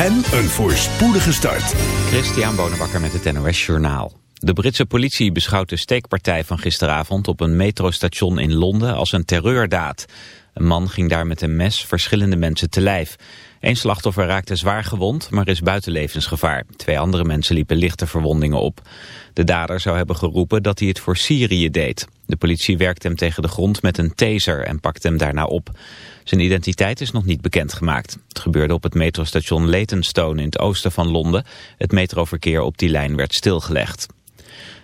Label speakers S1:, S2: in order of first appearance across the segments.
S1: en een voorspoedige start.
S2: Christian Bonenbakker met het NOS Journaal. De Britse politie beschouwt de steekpartij van gisteravond op een metrostation in Londen als een terreurdaad. Een man ging daar met een mes verschillende mensen te lijf. Eén slachtoffer raakte zwaar gewond, maar is buiten levensgevaar. Twee andere mensen liepen lichte verwondingen op. De dader zou hebben geroepen dat hij het voor Syrië deed. De politie werkte hem tegen de grond met een taser en pakte hem daarna op. Zijn identiteit is nog niet bekendgemaakt. Het gebeurde op het metrostation Leytonstone in het oosten van Londen. Het metroverkeer op die lijn werd stilgelegd.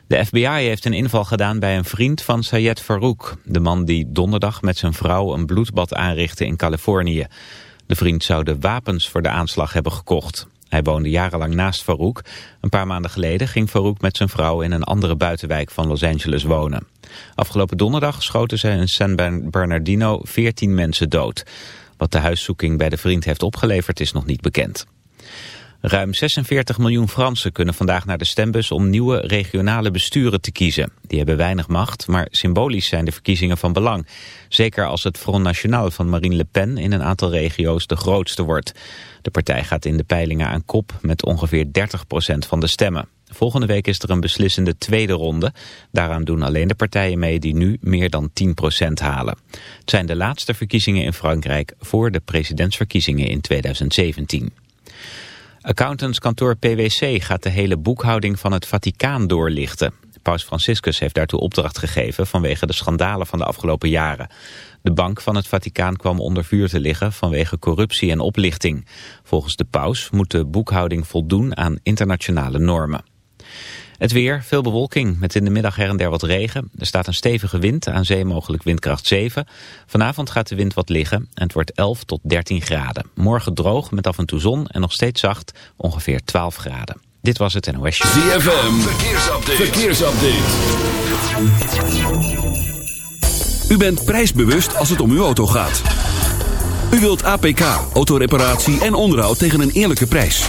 S2: De FBI heeft een inval gedaan bij een vriend van Sayed Farouk. De man die donderdag met zijn vrouw een bloedbad aanrichtte in Californië. De vriend zou de wapens voor de aanslag hebben gekocht. Hij woonde jarenlang naast Farouk. Een paar maanden geleden ging Farouk met zijn vrouw in een andere buitenwijk van Los Angeles wonen. Afgelopen donderdag schoten ze in San Bernardino 14 mensen dood. Wat de huiszoeking bij de vriend heeft opgeleverd is nog niet bekend. Ruim 46 miljoen Fransen kunnen vandaag naar de stembus om nieuwe regionale besturen te kiezen. Die hebben weinig macht, maar symbolisch zijn de verkiezingen van belang. Zeker als het Front National van Marine Le Pen in een aantal regio's de grootste wordt. De partij gaat in de peilingen aan kop met ongeveer 30% van de stemmen. Volgende week is er een beslissende tweede ronde. Daaraan doen alleen de partijen mee die nu meer dan 10% halen. Het zijn de laatste verkiezingen in Frankrijk voor de presidentsverkiezingen in 2017. Accountantskantoor PwC gaat de hele boekhouding van het Vaticaan doorlichten. Paus Franciscus heeft daartoe opdracht gegeven vanwege de schandalen van de afgelopen jaren. De bank van het Vaticaan kwam onder vuur te liggen vanwege corruptie en oplichting. Volgens de paus moet de boekhouding voldoen aan internationale normen. Het weer, veel bewolking, met in de middag her en der wat regen. Er staat een stevige wind, aan zee mogelijk windkracht 7. Vanavond gaat de wind wat liggen en het wordt 11 tot 13 graden. Morgen droog, met af en toe zon en nog steeds zacht, ongeveer 12 graden. Dit was het NOS Show.
S1: ZFM, verkeersupdate. verkeersupdate. U bent prijsbewust als het om uw auto gaat. U wilt APK, autoreparatie en onderhoud tegen een eerlijke prijs.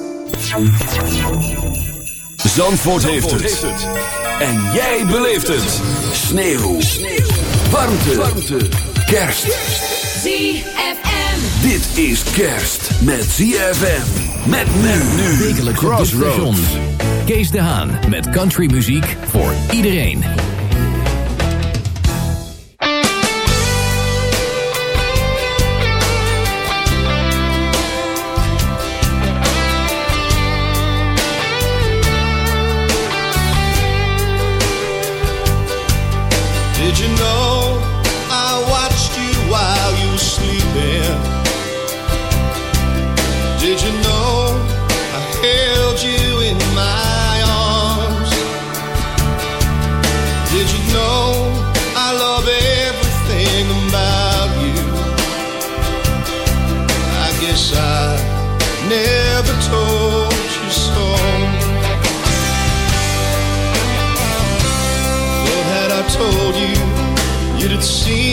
S1: Zandvoort, heeft, het. En jij beleeft het. Sneeuw. Warmte. Warmte. Kerst.
S3: ZFM.
S1: Dit is kerst met ZFM. Met men nu.
S4: Wekelijkse Crossroads. Kees de Haan met countrymuziek voor iedereen.
S5: You'd have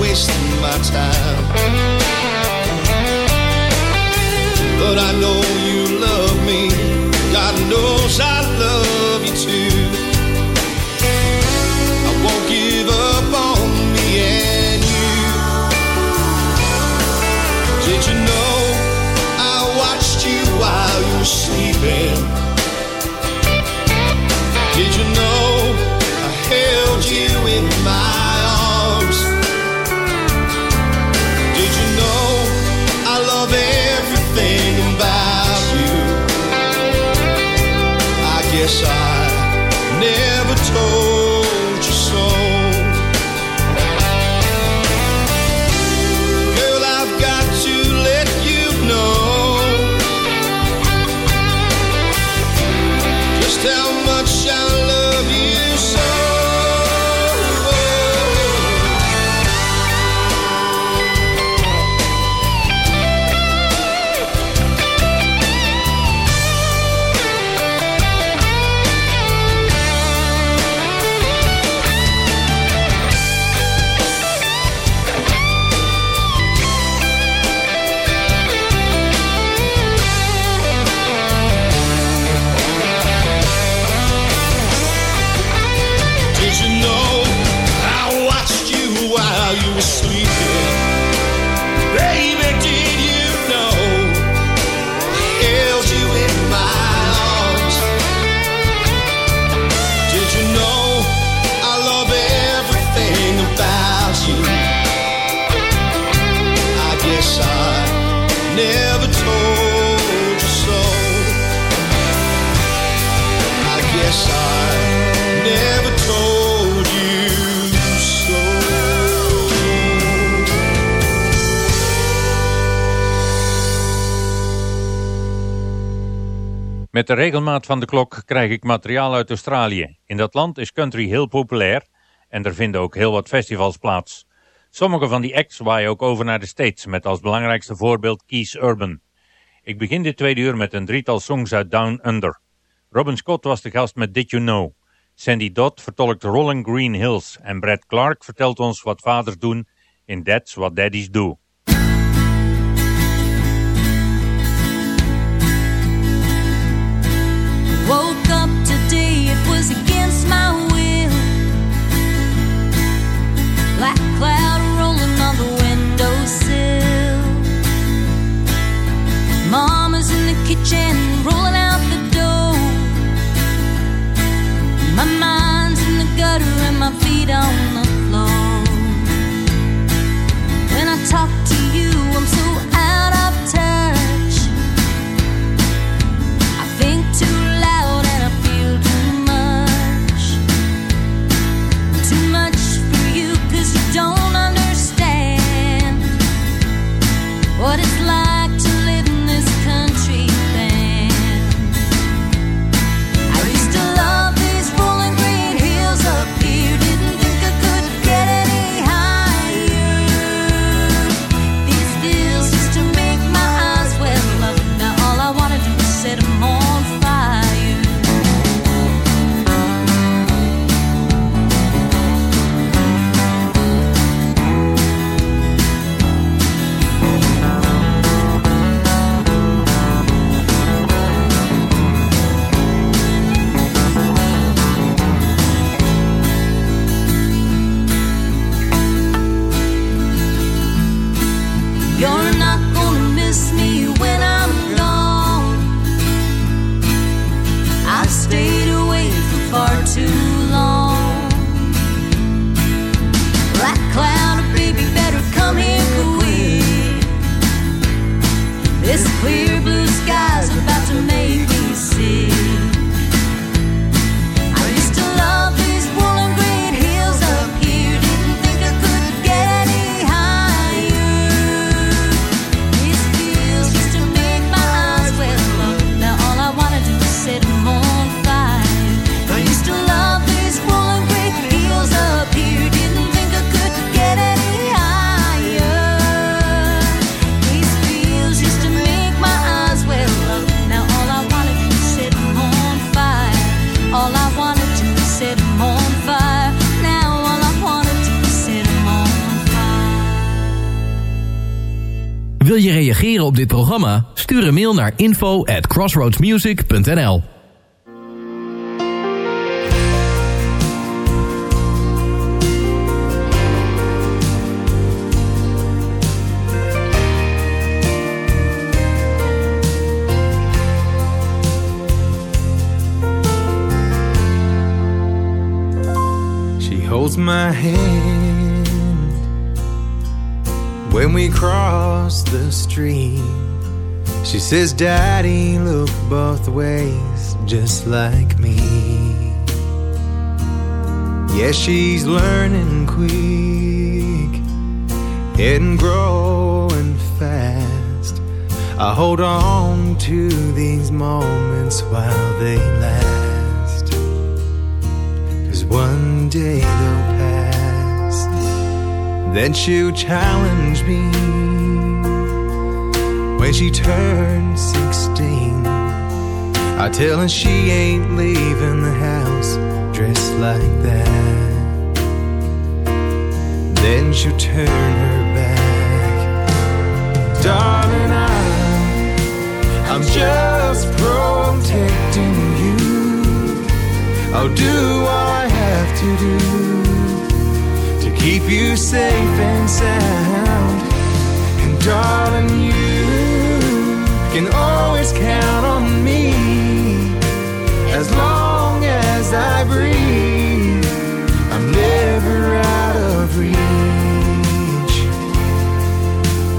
S6: wasting my time. But I know you love me. God knows I love you too. I won't give up on me and you. Did you know I watched you while you were sleeping?
S7: Met de regelmaat van de klok krijg ik materiaal uit Australië. In dat land is country heel populair en er vinden ook heel wat festivals plaats. Sommige van die acts waaien ook over naar de States met als belangrijkste voorbeeld Keys Urban. Ik begin dit tweede uur met een drietal songs uit Down Under. Robin Scott was de gast met Did You Know. Sandy Dodd vertolkt Rolling Green Hills en Brad Clark vertelt ons wat vaders doen in That's What Daddies Do.
S4: Op dit programma? Stuur een mail naar info at crossroadsmusic.nl
S8: She holds my hand when we cross the street. She says, Daddy, look both ways, just like me. Yeah, she's learning quick and growing fast. I hold on to these moments while they last. Cause one day. Then she'll challenge me when she turns 16. I tell her she ain't leaving the house dressed like that. Then she'll turn her back. Darling, I'm, I'm just protecting you. I'll do I have to do keep you safe and sound. And darling, you can always count on me as long as I breathe. I'm never out of reach.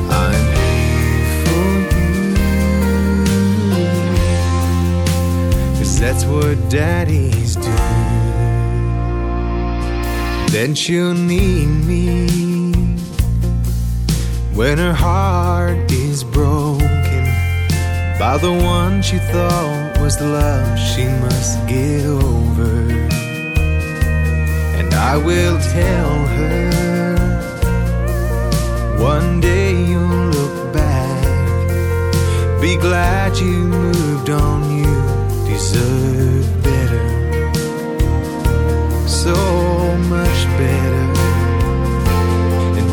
S8: I'm here for you. Cause that's what daddies Then she'll need me when her heart is broken by the one she thought was the love she must get over. And I will tell her one day you'll look back, be glad you moved on, you deserve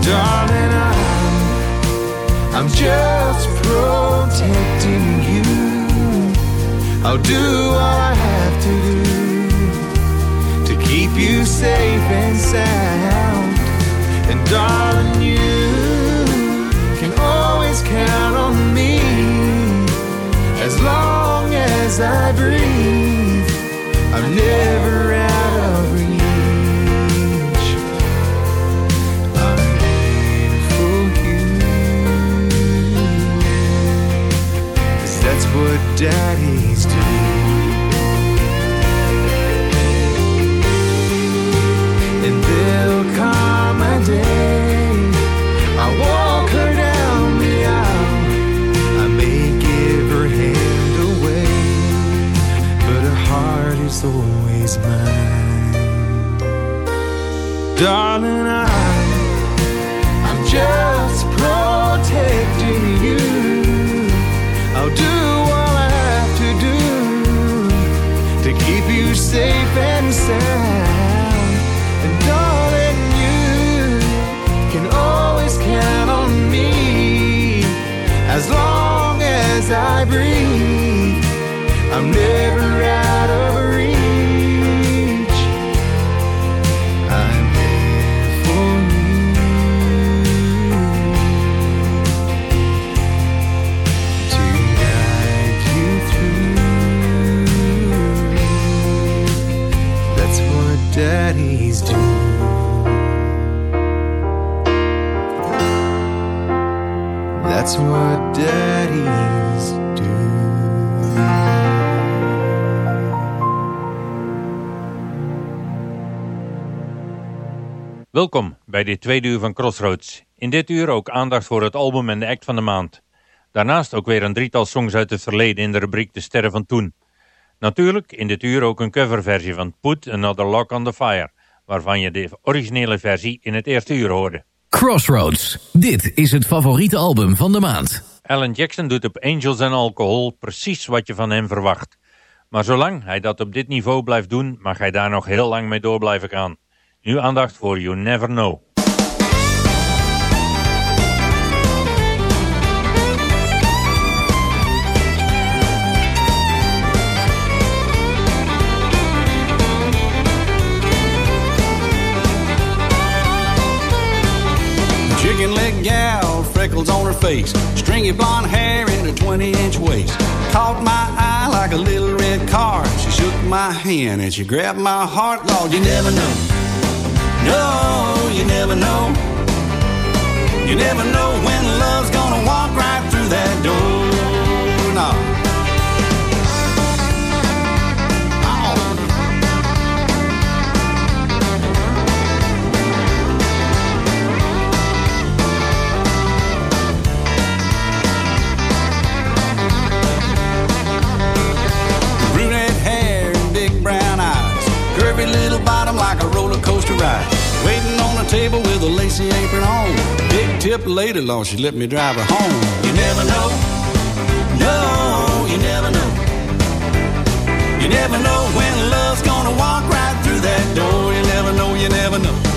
S8: darling, I'm, I'm just protecting you. I'll do all I have to do to keep you safe and sound. And darling, you can always count on me as long as I breathe. I'm never what
S7: Welkom bij dit tweede uur van Crossroads. In dit uur ook aandacht voor het album en de act van de maand. Daarnaast ook weer een drietal songs uit het verleden in de rubriek De Sterren van Toen. Natuurlijk in dit uur ook een coverversie van Put Another Lock on the Fire, waarvan je de originele versie in het eerste uur hoorde.
S4: Crossroads. Dit is het favoriete album van de maand.
S7: Alan Jackson doet op Angels and Alcohol precies wat je van hem verwacht. Maar zolang hij dat op dit niveau blijft doen, mag hij daar nog heel lang mee door blijven gaan. Nu aandacht voor You Never Know.
S9: freckles on her face, stringy blonde hair in her 20 inch waist. Caught my eye like a little red car. She shook my hand and she grabbed my heart. Lord, you never know. No, you never know. You never know when love's gonna walk coaster ride. Waiting on a table with a lacy apron on. Big tip lady, long she let me drive her home. You never know. No, you never know. You never know when love's gonna walk right through that door. You never know, you never know.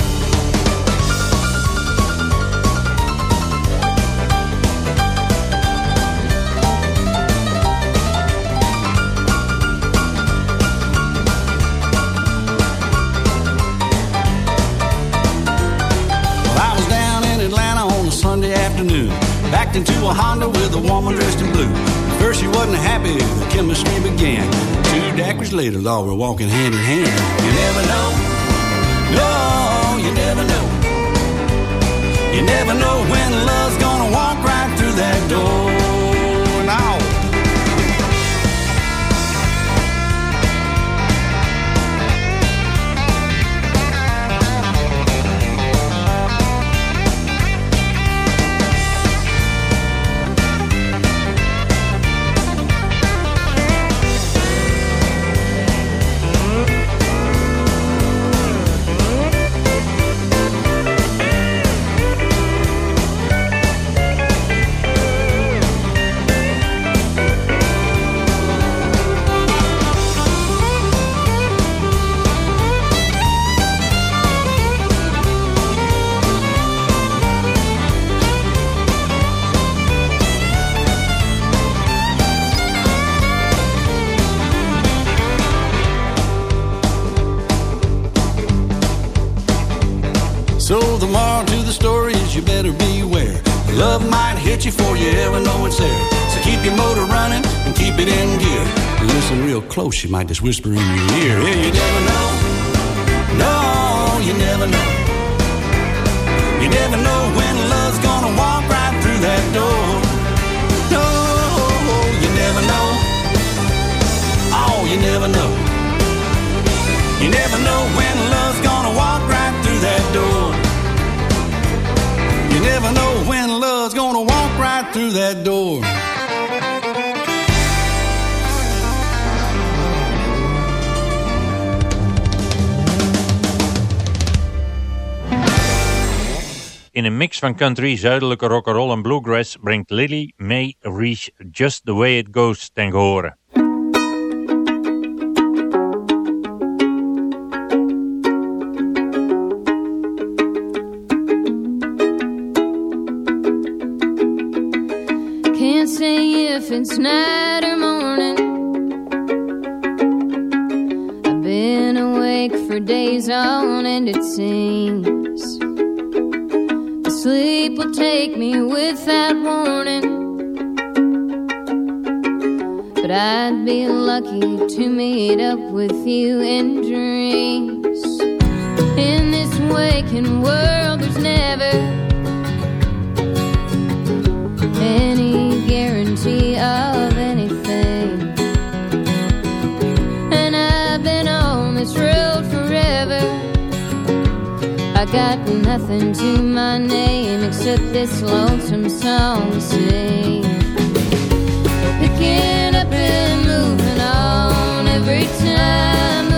S9: Backed into a Honda with a woman dressed in blue. First she wasn't happy, the chemistry began. Two daiquiris later, Lord, we're walking hand in hand. You never know. No, you never know. You never know when love's gonna close, she might just whisper in your ear. Yeah, you never know. No, you never know. You never know when love's gonna walk right through that door. No, you never know. Oh, you never know. You never know when love's gonna walk right through that door. You never know when love's gonna walk right through that door.
S7: In een mix van country, zuidelijke rock'n'roll en bluegrass brengt Lily May Reach Just The Way It Goes ten gehore.
S10: Can't say if it's night or morning. I've been awake for days on end, it seems. Sleep will take me without warning. But I'd be lucky to meet up with you in dreams. In this waking world, there's never got nothing to my name except this lonesome song to sing. Picking up and moving on every time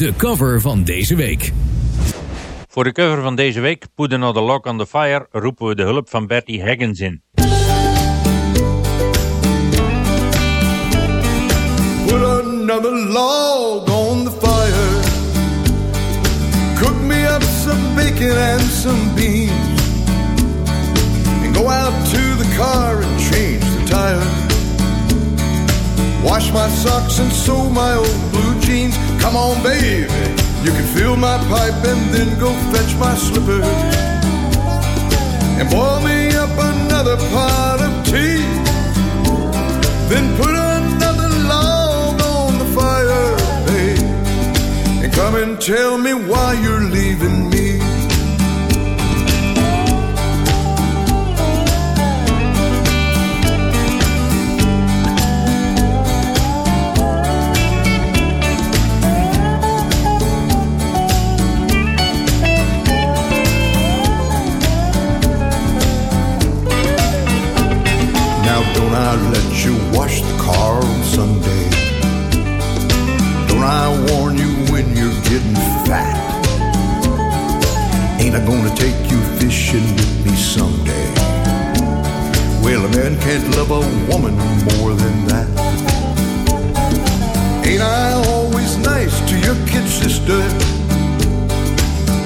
S4: De cover van deze week.
S7: Voor de cover van deze week, Put Another Lock on the Fire, roepen we de hulp van Bertie Higgins in.
S5: Put another log on the fire. Cook me up some bacon and some beans. And go out to the car and change the tire. Wash my socks and sew my old blue jeans. Come on, baby. You can fill my pipe and then go fetch my slippers. And boil me up another pot of tea. Then put another log on the fire, babe. And come and tell me why you're leaving me. Don't I let you wash the car on Sunday? Don't I warn you when you're getting fat? Ain't I gonna take you fishing with me someday? Well, a man can't love a woman more than that. Ain't I always nice to your kid sister?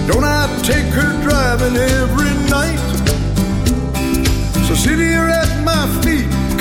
S5: Don't I take her driving every night? So sit here at my feet,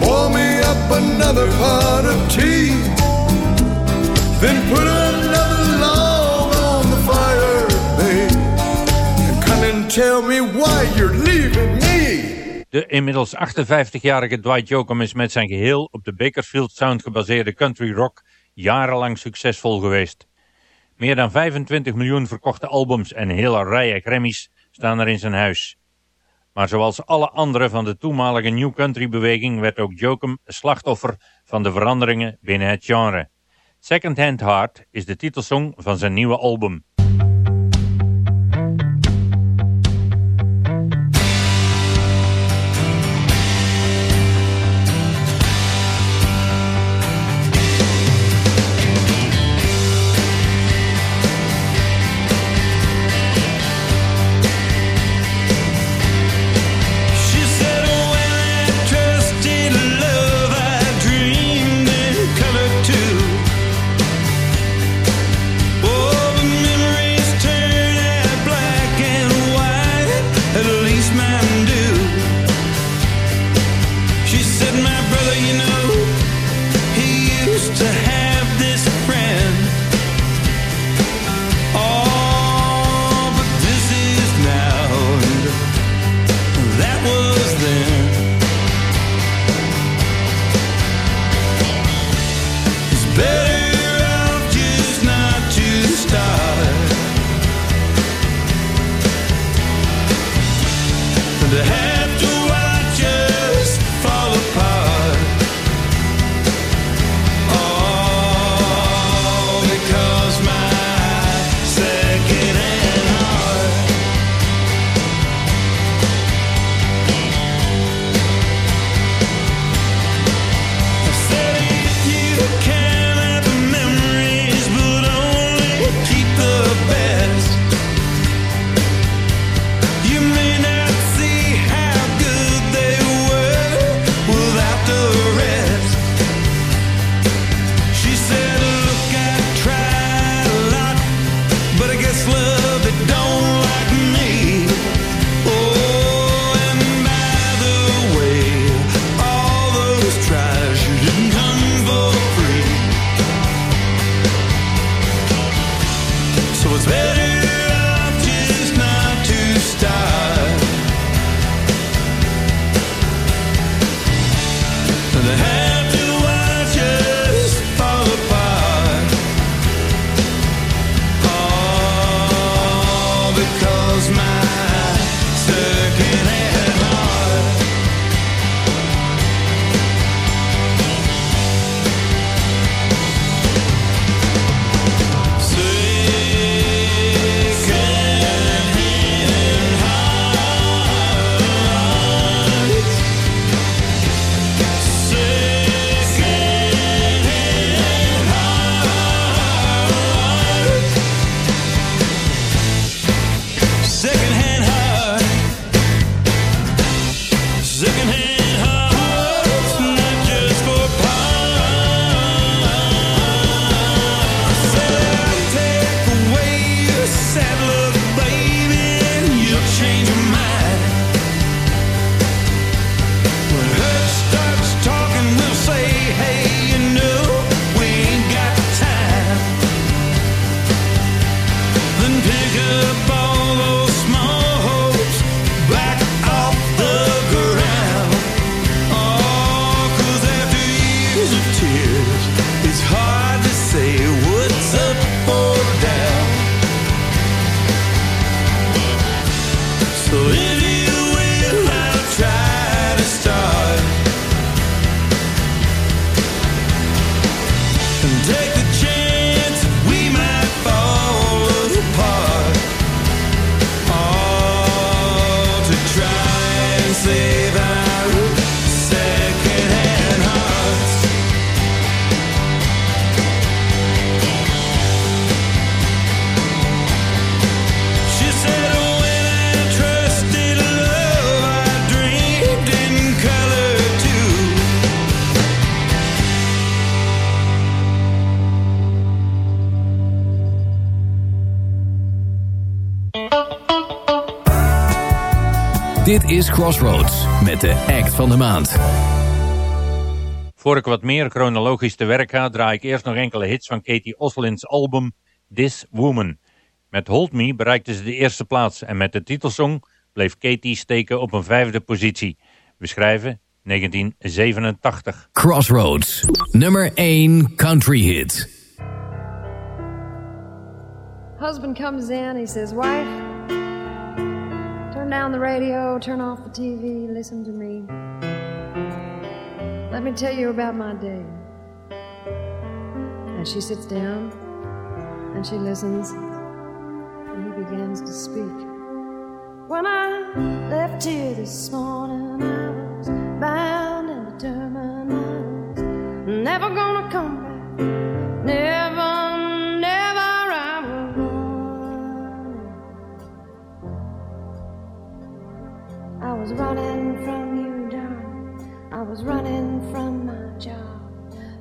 S5: Boil me up another pot of tea. Then put another log on the fire, come and tell me why you're leaving me.
S7: De inmiddels 58-jarige Dwight Yoakam is met zijn geheel op de Bakersfield Sound gebaseerde country rock jarenlang succesvol geweest. Meer dan 25 miljoen verkochte albums en hele rijen Grammys staan er in zijn huis. Maar zoals alle anderen van de toenmalige New Country beweging werd ook Jokum slachtoffer van de veranderingen binnen het genre. Second Hand Heart is de titelsong van zijn nieuwe album.
S4: Crossroads met de act van de maand.
S7: Voor ik wat meer chronologisch te werk ga, draai ik eerst nog enkele hits van Katie Oslin's album This Woman. Met Hold Me bereikte ze de eerste plaats en met de titelsong bleef Katie steken op een vijfde positie. We schrijven 1987.
S4: Crossroads, nummer 1 country hit.
S11: Husband comes in, he says, Wife, turn down the radio, turn off the TV, listen to me. Let me tell you about my day. And she sits down and she listens, and he begins to speak. When I left here this morning, I was bound and determined I was never gonna come back. Never, was running from you, darling. I was running from my job.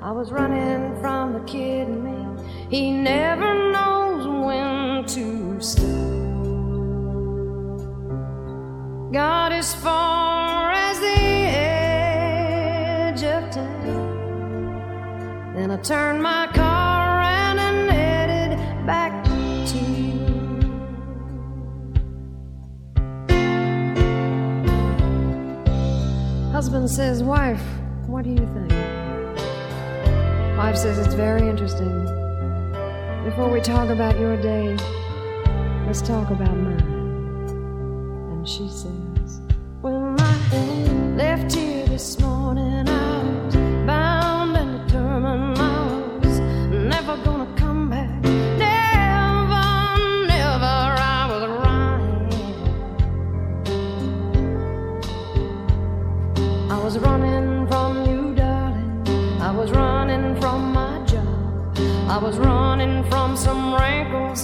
S11: I was running from the kid in me. He never knows when to stop. Got as far as the edge of town. Then I turned my car Husband says, Wife, what do you think? Wife says, It's very interesting. Before we talk about your day, let's talk about mine. And she says, When I left here this morning, I was running from some rankles.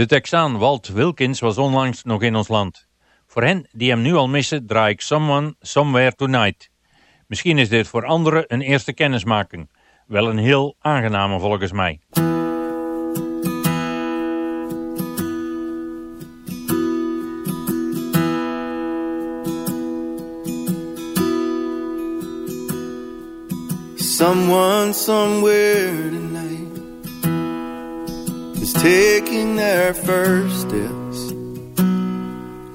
S7: De Texaan Walt Wilkins was onlangs nog in ons land. Voor hen die hem nu al missen, draai ik Someone Somewhere Tonight. Misschien is dit voor anderen een eerste kennismaking. Wel een heel aangename volgens mij.
S12: Someone somewhere is taking their first steps,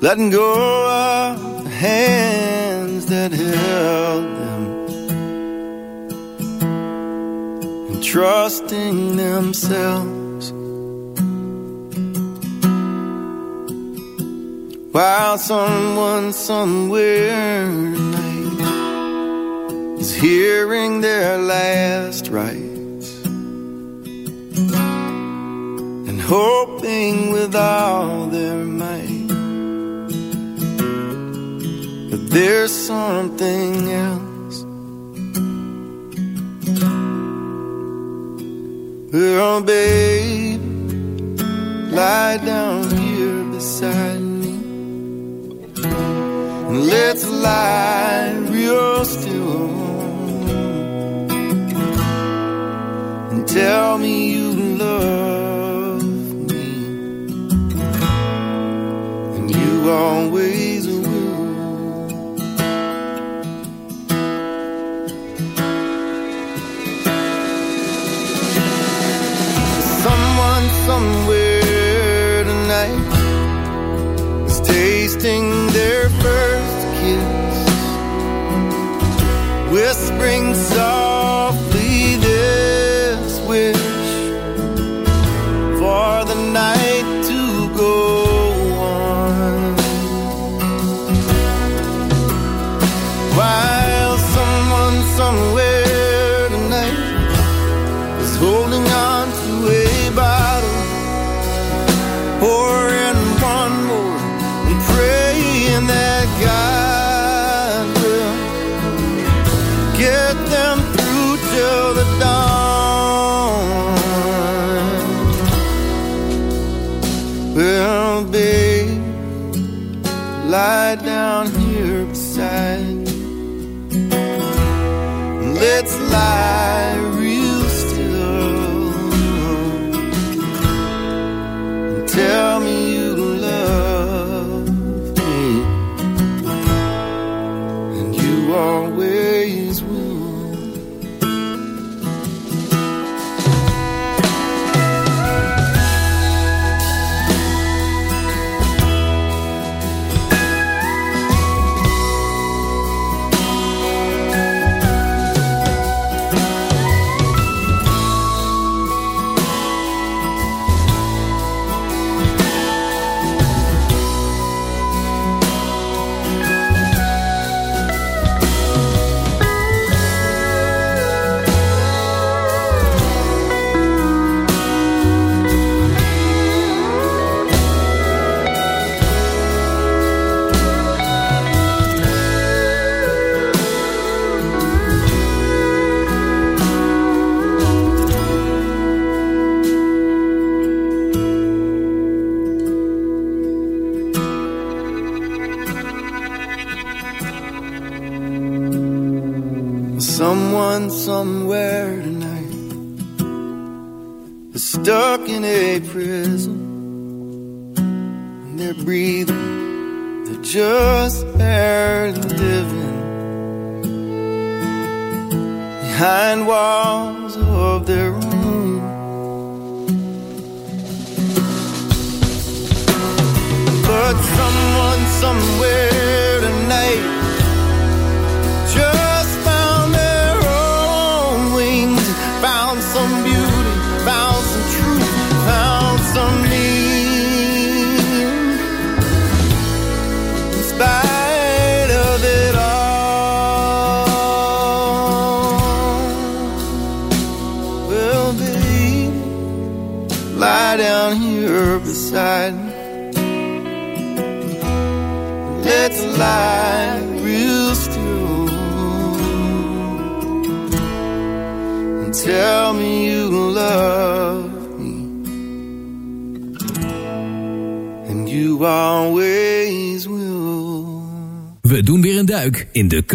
S12: letting go of the hands that held them, and trusting themselves. While someone somewhere tonight is hearing their last rites hoping with all their might that there's something else. Well, babe, lie down here beside me and let's lie real still. and tell me you love and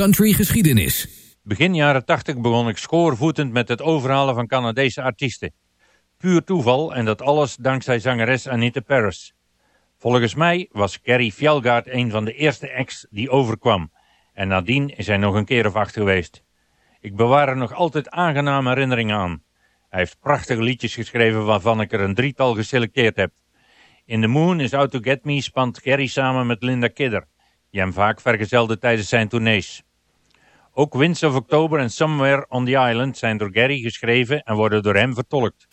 S4: country geschiedenis.
S7: Begin jaren 80 begon ik schoorvoetend met het overhalen van Canadese artiesten. Puur toeval en dat alles dankzij zangeres Anita Paris. Volgens mij was Carrie Fjellgaard een van de eerste acts die overkwam. En nadien is hij nog een keer of acht geweest. Ik bewaar er nog altijd aangename herinneringen aan. Hij heeft prachtige liedjes geschreven waarvan ik er een drietal geselecteerd heb. In The Moon is Out to Get Me spant Carrie samen met Linda Kidder, die hem vaak vergezelde tijdens zijn tournees. Ook Winds of October en Somewhere on the Island zijn door Gary geschreven en worden door hem vertolkt.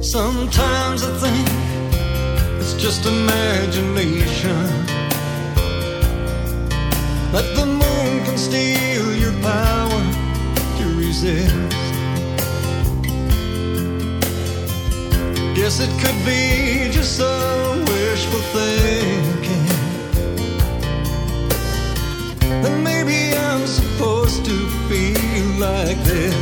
S13: Sometimes I think it's just imagination. That the moon can steal to resist. Guess it could be just some wishful thinking. That maybe I'm supposed to feel like this.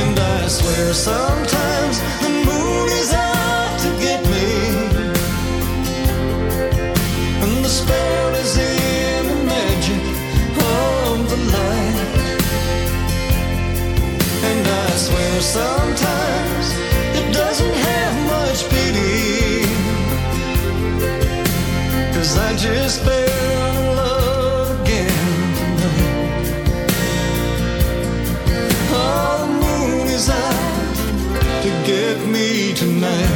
S13: And I swear sometimes sometimes it doesn't have much pity. Cause I just fell in love again tonight. Oh, the moon is out to get me tonight.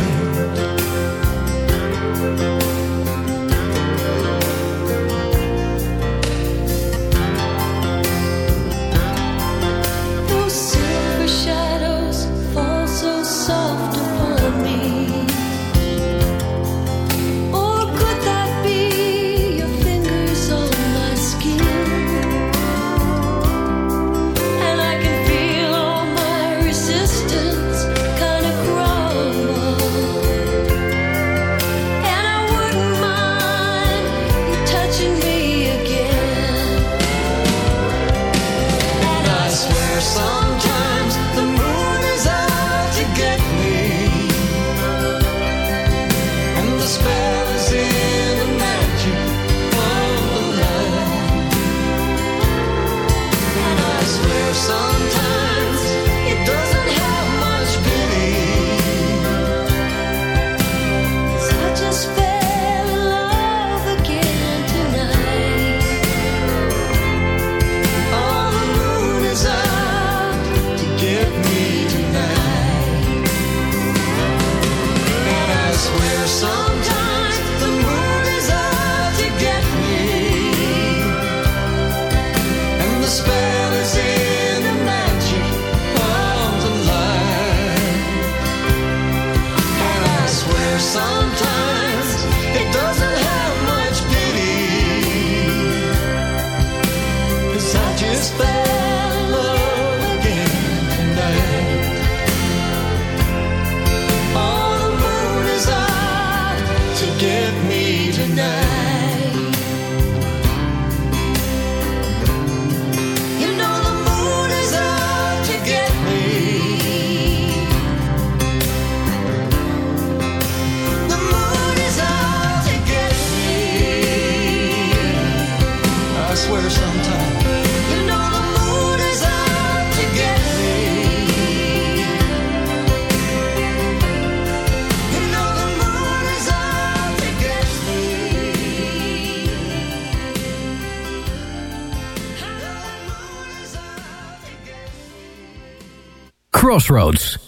S4: Crossroads.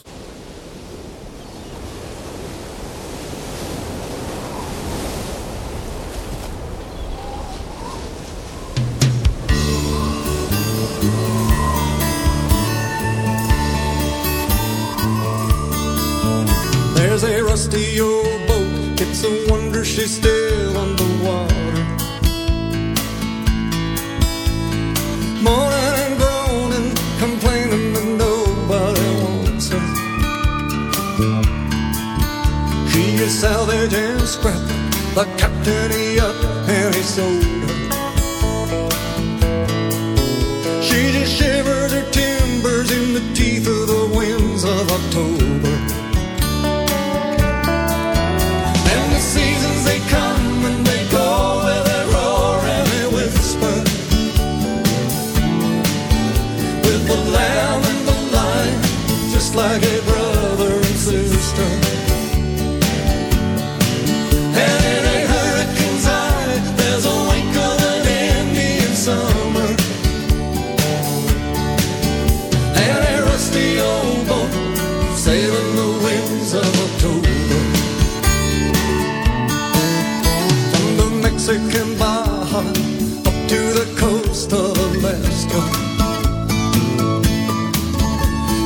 S13: to the coast of Alaska.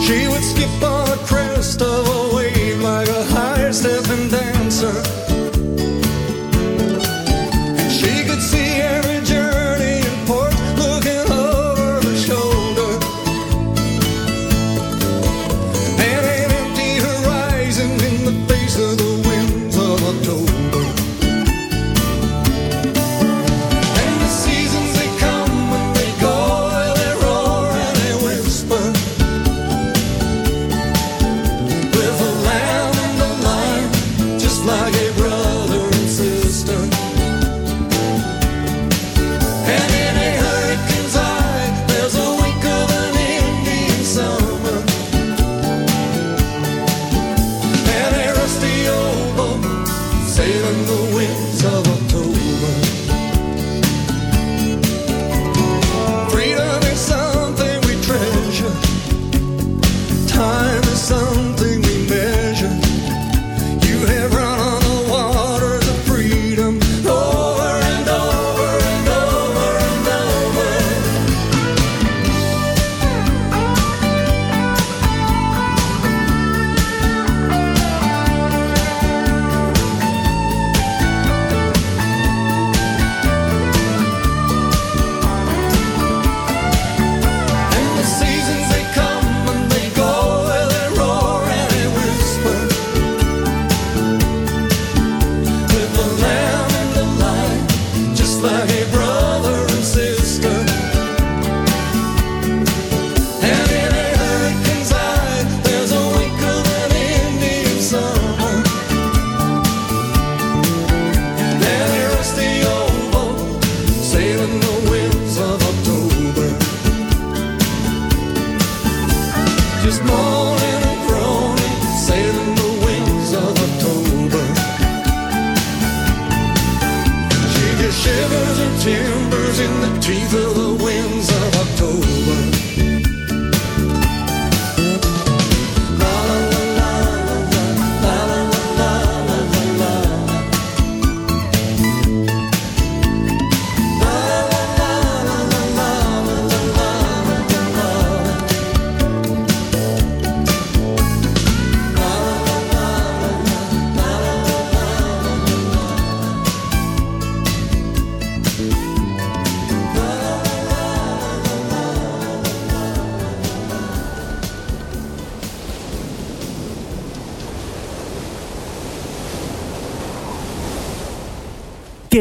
S13: She would skip on a crest of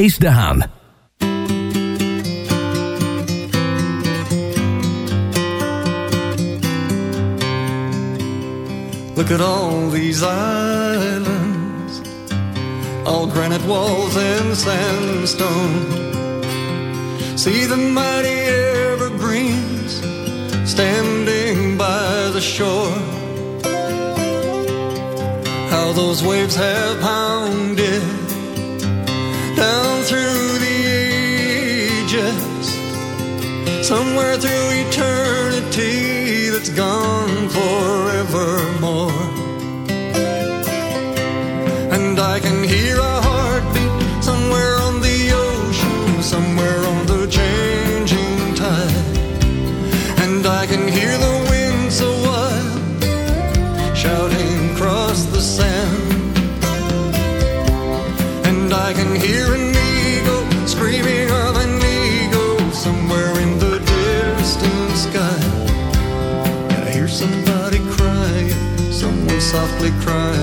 S4: Kees de Haan.
S13: Look at all these islands, all granite walls and sandstone. See the mighty evergreens standing by the shore. How those waves have pounded through the ages, somewhere through eternity that's gone forevermore. And I can hear. softly crying.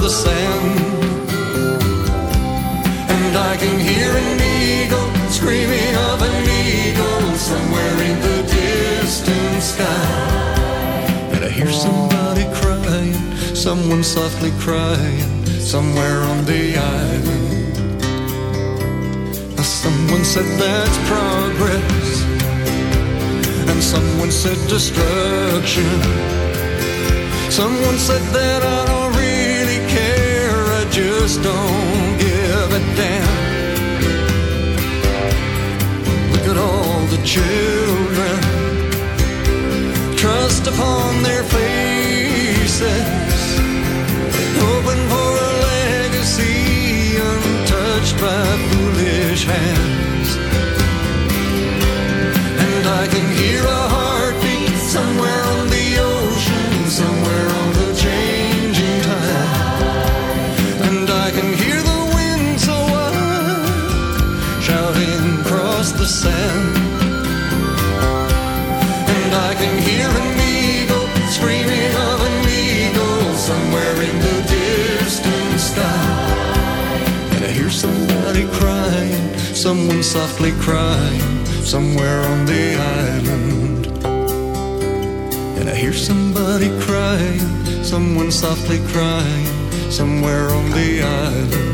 S13: the sand. And I can hear an eagle screaming of an eagle somewhere in the distant sky. And I hear somebody crying, someone softly crying, somewhere on the island. Now Someone said that's progress, and someone said destruction. Someone said that I don't don't give a damn. Look at all the children, trust upon their faces, the sand. And I can hear an eagle screaming of an eagle somewhere in the distant sky. And I hear somebody crying, someone softly crying, somewhere on the island. And I hear somebody crying, someone softly crying, somewhere on the island.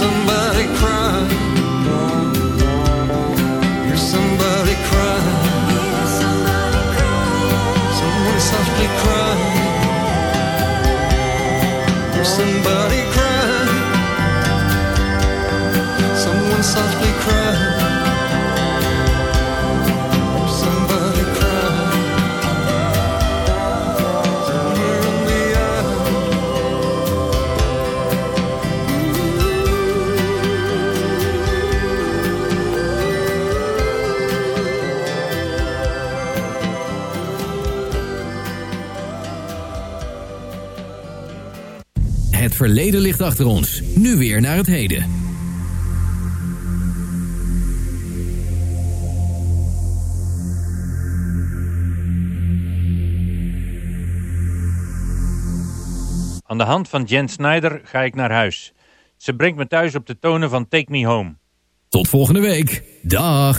S13: somebody crying. Hear somebody. Someone softly crying. Hear somebody. Someone softly crying.
S4: Verleden ligt achter ons. Nu weer naar het heden.
S7: Aan de hand van Jen Snyder ga ik naar huis. Ze brengt me thuis op de tonen van Take Me Home.
S4: Tot volgende week. Dag.